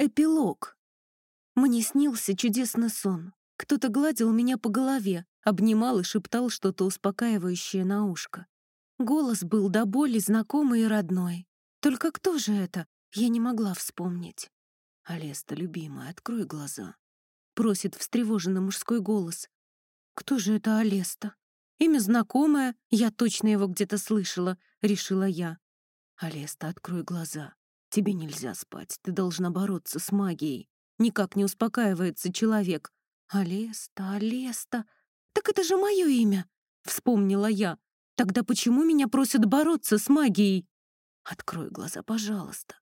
Эпилог. Мне снился чудесный сон. Кто-то гладил меня по голове, обнимал и шептал что-то успокаивающее на ушко. Голос был до боли знакомый и родной. Только кто же это? Я не могла вспомнить. «Алеста, любимая, открой глаза», — просит встревоженный мужской голос. «Кто же это Алеста?» «Имя знакомое, я точно его где-то слышала», — решила я. «Алеста, открой глаза. Тебе нельзя спать, ты должна бороться с магией. Никак не успокаивается человек. Алеста, Алеста. Так это же мое имя, вспомнила я. Тогда почему меня просят бороться с магией? Открой глаза, пожалуйста.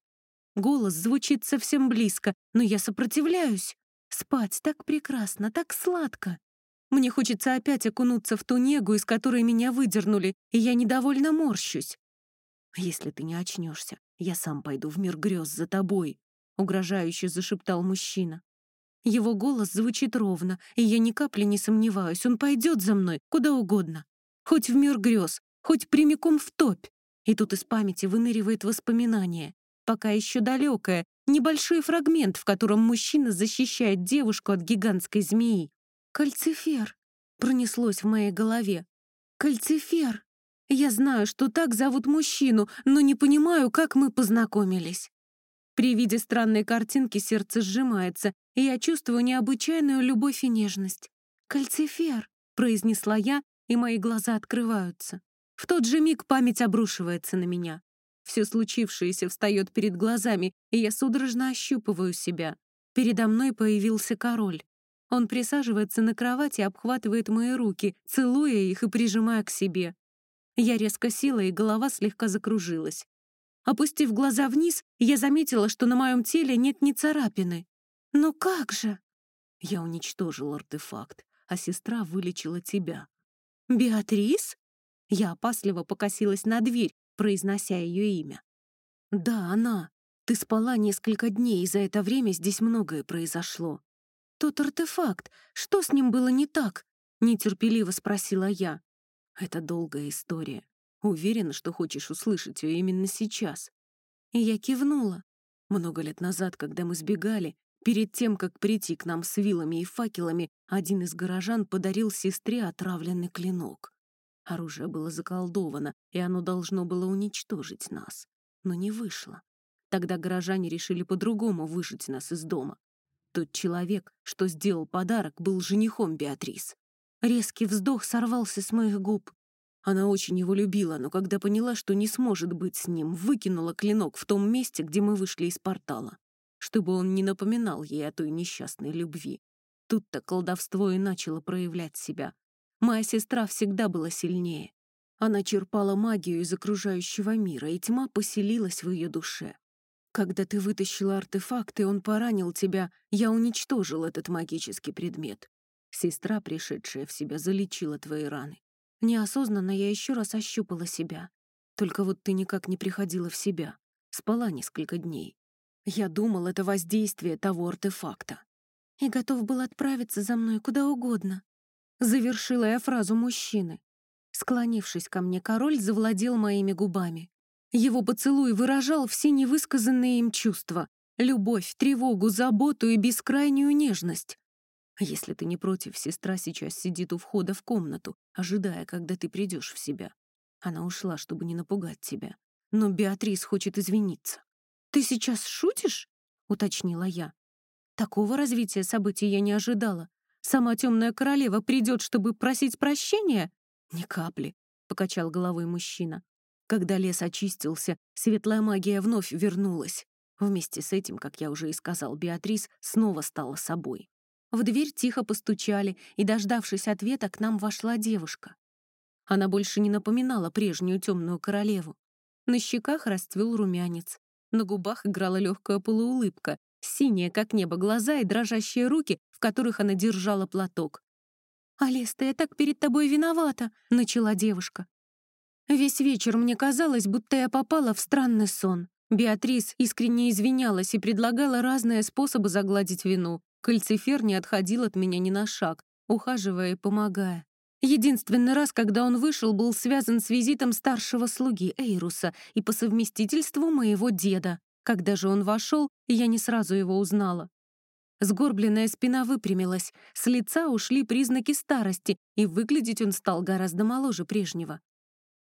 Голос звучит совсем близко, но я сопротивляюсь. Спать так прекрасно, так сладко. Мне хочется опять окунуться в ту негу, из которой меня выдернули, и я недовольно морщусь. Если ты не очнешься, я сам пойду в мир грез за тобой», — угрожающе зашептал мужчина. Его голос звучит ровно, и я ни капли не сомневаюсь, он пойдет за мной куда угодно. Хоть в мир грез, хоть прямиком в топь. И тут из памяти выныривает воспоминание, пока еще далекое, небольшой фрагмент, в котором мужчина защищает девушку от гигантской змеи. «Кальцифер!» — пронеслось в моей голове. «Кальцифер!» Я знаю, что так зовут мужчину, но не понимаю, как мы познакомились. При виде странной картинки сердце сжимается, и я чувствую необычайную любовь и нежность. «Кальцифер», — произнесла я, и мои глаза открываются. В тот же миг память обрушивается на меня. Все случившееся встает перед глазами, и я судорожно ощупываю себя. Передо мной появился король. Он присаживается на кровати и обхватывает мои руки, целуя их и прижимая к себе. Я резко села, и голова слегка закружилась. Опустив глаза вниз, я заметила, что на моем теле нет ни царапины. «Ну как же?» Я уничтожил артефакт, а сестра вылечила тебя. «Беатрис?» Я опасливо покосилась на дверь, произнося ее имя. «Да, она. Ты спала несколько дней, и за это время здесь многое произошло». «Тот артефакт, что с ним было не так?» — нетерпеливо спросила я. Это долгая история. Уверена, что хочешь услышать ее именно сейчас. И я кивнула. Много лет назад, когда мы сбегали, перед тем, как прийти к нам с вилами и факелами, один из горожан подарил сестре отравленный клинок. Оружие было заколдовано, и оно должно было уничтожить нас. Но не вышло. Тогда горожане решили по-другому выжить нас из дома. Тот человек, что сделал подарок, был женихом Беатрис. Резкий вздох сорвался с моих губ. Она очень его любила, но когда поняла, что не сможет быть с ним, выкинула клинок в том месте, где мы вышли из портала, чтобы он не напоминал ей о той несчастной любви. Тут-то колдовство и начало проявлять себя. Моя сестра всегда была сильнее. Она черпала магию из окружающего мира, и тьма поселилась в ее душе. Когда ты вытащила артефакт, и он поранил тебя, я уничтожил этот магический предмет. Сестра, пришедшая в себя, залечила твои раны. Неосознанно я еще раз ощупала себя. Только вот ты никак не приходила в себя. Спала несколько дней. Я думал, это воздействие того артефакта. И готов был отправиться за мной куда угодно. Завершила я фразу мужчины. Склонившись ко мне, король завладел моими губами. Его поцелуй выражал все невысказанные им чувства — любовь, тревогу, заботу и бескрайнюю нежность. Если ты не против, сестра сейчас сидит у входа в комнату, ожидая, когда ты придешь в себя. Она ушла, чтобы не напугать тебя. Но Беатрис хочет извиниться. «Ты сейчас шутишь?» — уточнила я. Такого развития событий я не ожидала. Сама темная королева придет, чтобы просить прощения? Ни капли, — покачал головой мужчина. Когда лес очистился, светлая магия вновь вернулась. Вместе с этим, как я уже и сказал, Беатрис снова стала собой. В дверь тихо постучали, и, дождавшись ответа, к нам вошла девушка. Она больше не напоминала прежнюю темную королеву. На щеках расцвел румянец, на губах играла легкая полуулыбка, синие, как небо, глаза и дрожащие руки, в которых она держала платок. «Алеста, я так перед тобой виновата», — начала девушка. Весь вечер мне казалось, будто я попала в странный сон. Беатрис искренне извинялась и предлагала разные способы загладить вину. Кальцифер не отходил от меня ни на шаг, ухаживая и помогая. Единственный раз, когда он вышел, был связан с визитом старшего слуги Эйруса и по совместительству моего деда. Когда же он вошел, я не сразу его узнала. Сгорбленная спина выпрямилась, с лица ушли признаки старости, и выглядеть он стал гораздо моложе прежнего.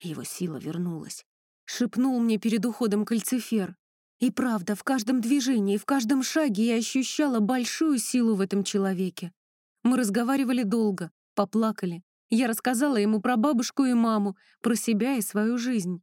Его сила вернулась. Шепнул мне перед уходом кальцифер. И правда, в каждом движении, в каждом шаге я ощущала большую силу в этом человеке. Мы разговаривали долго, поплакали. Я рассказала ему про бабушку и маму, про себя и свою жизнь.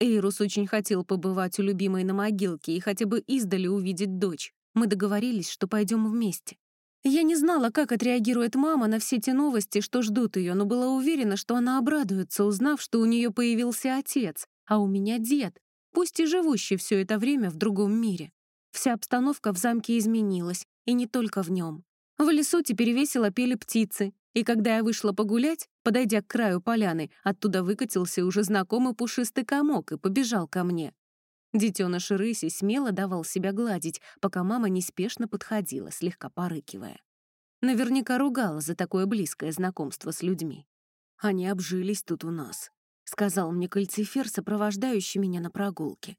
Эйрус очень хотел побывать у любимой на могилке и хотя бы издали увидеть дочь. Мы договорились, что пойдем вместе. Я не знала, как отреагирует мама на все те новости, что ждут ее, но была уверена, что она обрадуется, узнав, что у нее появился отец, а у меня дед, пусть и живущий все это время в другом мире. Вся обстановка в замке изменилась, и не только в нем. В лесу теперь весело пели птицы, и когда я вышла погулять, подойдя к краю поляны, оттуда выкатился уже знакомый пушистый комок и побежал ко мне. Детеныш рыси смело давал себя гладить, пока мама неспешно подходила, слегка порыкивая. Наверняка ругала за такое близкое знакомство с людьми. «Они обжились тут у нас», — сказал мне кальцифер, сопровождающий меня на прогулке.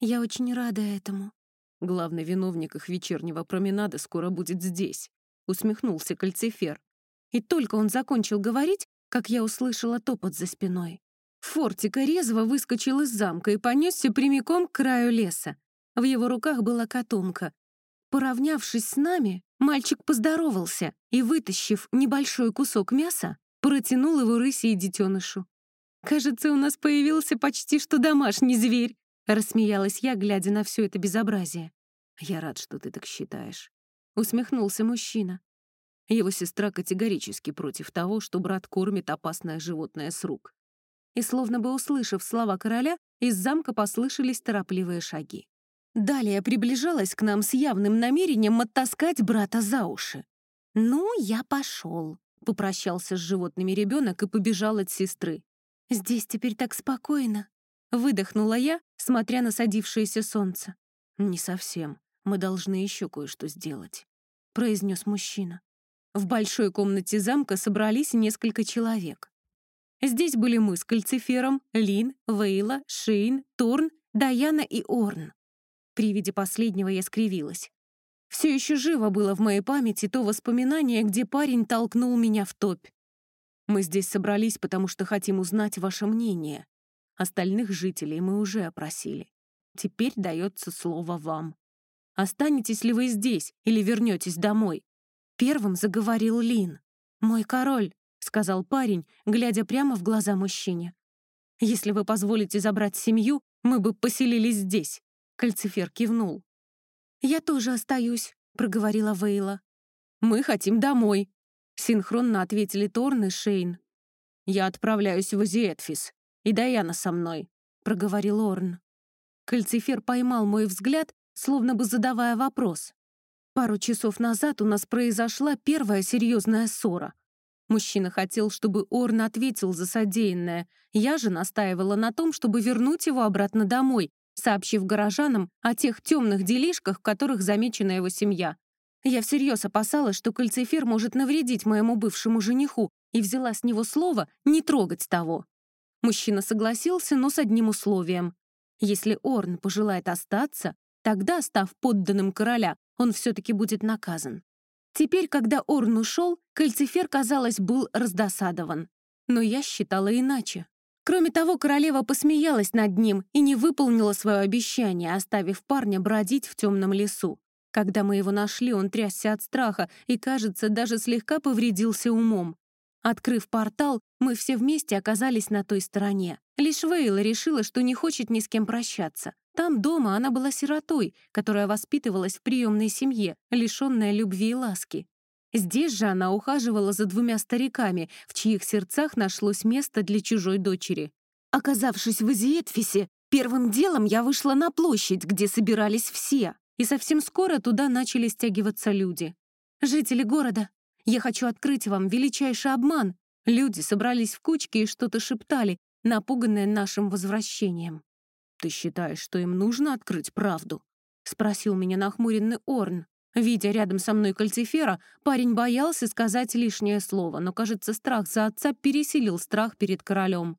«Я очень рада этому». «Главный виновник их вечернего променада скоро будет здесь», — усмехнулся кальцифер. И только он закончил говорить, как я услышала топот за спиной. Фортика резво выскочил из замка и понесся прямиком к краю леса. В его руках была котомка. Поравнявшись с нами, мальчик поздоровался и, вытащив небольшой кусок мяса, протянул его рыси и детенышу. «Кажется, у нас появился почти что домашний зверь», — рассмеялась я, глядя на все это безобразие. «Я рад, что ты так считаешь», — усмехнулся мужчина. Его сестра категорически против того, что брат кормит опасное животное с рук и, словно бы услышав слова короля, из замка послышались торопливые шаги. Далее приближалась к нам с явным намерением оттаскать брата за уши. «Ну, я пошел», — попрощался с животными ребенок и побежал от сестры. «Здесь теперь так спокойно», — выдохнула я, смотря на садившееся солнце. «Не совсем. Мы должны еще кое-что сделать», — произнес мужчина. В большой комнате замка собрались несколько человек. Здесь были мы с Кальцифером, Лин, Вейла, Шейн, Торн, Даяна и Орн. При виде последнего я скривилась. Все еще живо было в моей памяти то воспоминание, где парень толкнул меня в топь. Мы здесь собрались, потому что хотим узнать ваше мнение. Остальных жителей мы уже опросили. Теперь дается слово вам. Останетесь ли вы здесь или вернетесь домой? Первым заговорил Лин. «Мой король, — сказал парень, глядя прямо в глаза мужчине. «Если вы позволите забрать семью, мы бы поселились здесь», — Кальцифер кивнул. «Я тоже остаюсь», — проговорила Вейла. «Мы хотим домой», — синхронно ответили Торн и Шейн. «Я отправляюсь в Азиэтфис, и Даяна со мной», — проговорил Орн. Кальцифер поймал мой взгляд, словно бы задавая вопрос. Пару часов назад у нас произошла первая серьезная ссора. Мужчина хотел, чтобы Орн ответил за содеянное. Я же настаивала на том, чтобы вернуть его обратно домой, сообщив горожанам о тех темных делишках, в которых замечена его семья. Я всерьез опасалась, что кальцифер может навредить моему бывшему жениху, и взяла с него слово не трогать того. Мужчина согласился, но с одним условием. Если Орн пожелает остаться, тогда, став подданным короля, он все-таки будет наказан. Теперь, когда Орн ушел, Кальцифер, казалось, был раздосадован. Но я считала иначе. Кроме того, королева посмеялась над ним и не выполнила свое обещание, оставив парня бродить в темном лесу. Когда мы его нашли, он трясся от страха и, кажется, даже слегка повредился умом. Открыв портал, мы все вместе оказались на той стороне. Лишь Вейла решила, что не хочет ни с кем прощаться. Там дома она была сиротой, которая воспитывалась в приемной семье, лишенная любви и ласки. Здесь же она ухаживала за двумя стариками, в чьих сердцах нашлось место для чужой дочери. Оказавшись в Азиетфисе, первым делом я вышла на площадь, где собирались все, и совсем скоро туда начали стягиваться люди. «Жители города, я хочу открыть вам величайший обман». Люди собрались в кучки и что-то шептали, напуганные нашим возвращением. «Ты считаешь, что им нужно открыть правду?» — спросил меня нахмуренный Орн. Видя рядом со мной кальцифера, парень боялся сказать лишнее слово, но, кажется, страх за отца пересилил страх перед королем.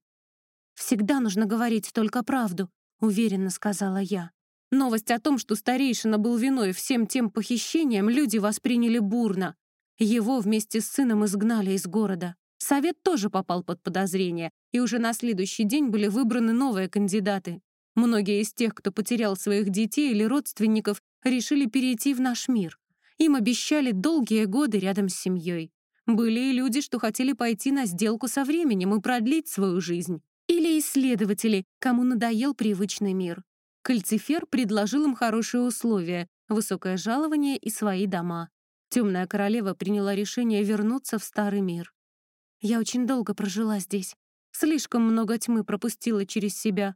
«Всегда нужно говорить только правду», — уверенно сказала я. Новость о том, что старейшина был виной всем тем похищениям, люди восприняли бурно. Его вместе с сыном изгнали из города. Совет тоже попал под подозрение, и уже на следующий день были выбраны новые кандидаты. Многие из тех, кто потерял своих детей или родственников, решили перейти в наш мир. Им обещали долгие годы рядом с семьей. Были и люди, что хотели пойти на сделку со временем и продлить свою жизнь. Или исследователи, кому надоел привычный мир. Кальцифер предложил им хорошие условия, высокое жалование и свои дома. Темная королева приняла решение вернуться в старый мир. Я очень долго прожила здесь. Слишком много тьмы пропустила через себя.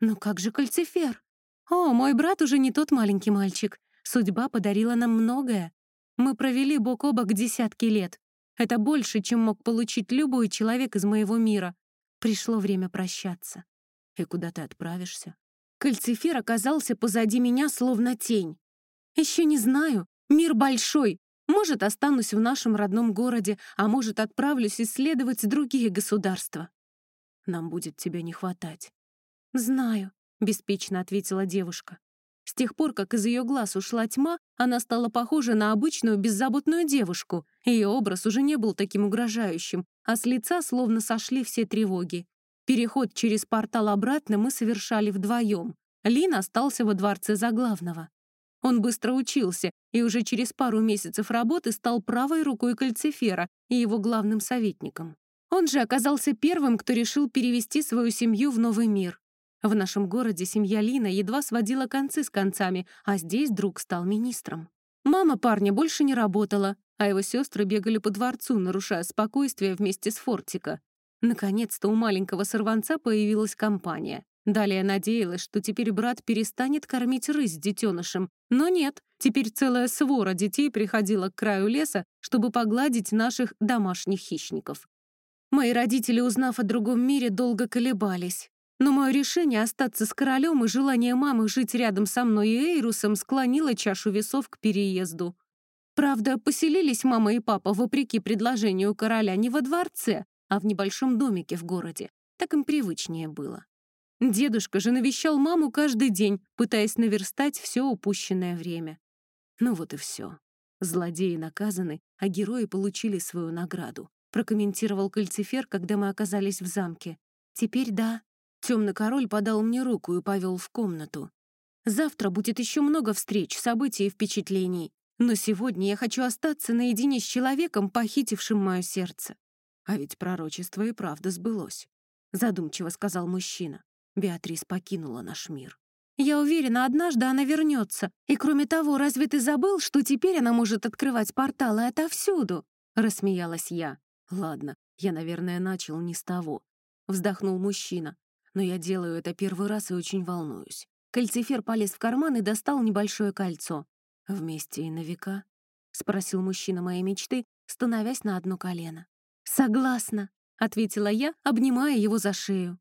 Но как же Кальцифер? О, мой брат уже не тот маленький мальчик. Судьба подарила нам многое. Мы провели бок о бок десятки лет. Это больше, чем мог получить любой человек из моего мира. Пришло время прощаться. И куда ты отправишься? Кальцифер оказался позади меня, словно тень. Еще не знаю. Мир большой. Может, останусь в нашем родном городе, а может, отправлюсь исследовать другие государства. Нам будет тебя не хватать. Знаю, — беспечно ответила девушка. С тех пор, как из ее глаз ушла тьма, она стала похожа на обычную беззаботную девушку. Ее образ уже не был таким угрожающим, а с лица словно сошли все тревоги. Переход через портал обратно мы совершали вдвоем. Лин остался во дворце Заглавного. Он быстро учился и уже через пару месяцев работы стал правой рукой кальцифера и его главным советником. Он же оказался первым, кто решил перевести свою семью в новый мир. В нашем городе семья Лина едва сводила концы с концами, а здесь друг стал министром. Мама парня больше не работала, а его сестры бегали по дворцу, нарушая спокойствие вместе с Фортика. Наконец-то у маленького сорванца появилась компания. Далее надеялась, что теперь брат перестанет кормить рысь с детенышем. Но нет, теперь целая свора детей приходила к краю леса, чтобы погладить наших домашних хищников. Мои родители, узнав о другом мире, долго колебались. Но мое решение остаться с королем и желание мамы жить рядом со мной и Эйрусом склонило чашу весов к переезду. Правда, поселились мама и папа, вопреки предложению короля, не во дворце, а в небольшом домике в городе. Так им привычнее было. Дедушка же навещал маму каждый день, пытаясь наверстать все упущенное время. Ну вот и все. Злодеи наказаны, а герои получили свою награду, прокомментировал кальцифер, когда мы оказались в замке. Теперь да. Темный король подал мне руку и повел в комнату. Завтра будет еще много встреч, событий и впечатлений. Но сегодня я хочу остаться наедине с человеком, похитившим мое сердце. А ведь пророчество и правда сбылось, задумчиво сказал мужчина. Беатрис покинула наш мир. Я уверена, однажды она вернется. И кроме того, разве ты забыл, что теперь она может открывать порталы отовсюду? Рассмеялась я. Ладно, я, наверное, начал не с того. Вздохнул мужчина. Но я делаю это первый раз и очень волнуюсь. Кальцифер полез в карман и достал небольшое кольцо. «Вместе и на века?» — спросил мужчина моей мечты, становясь на одно колено. «Согласна», — ответила я, обнимая его за шею.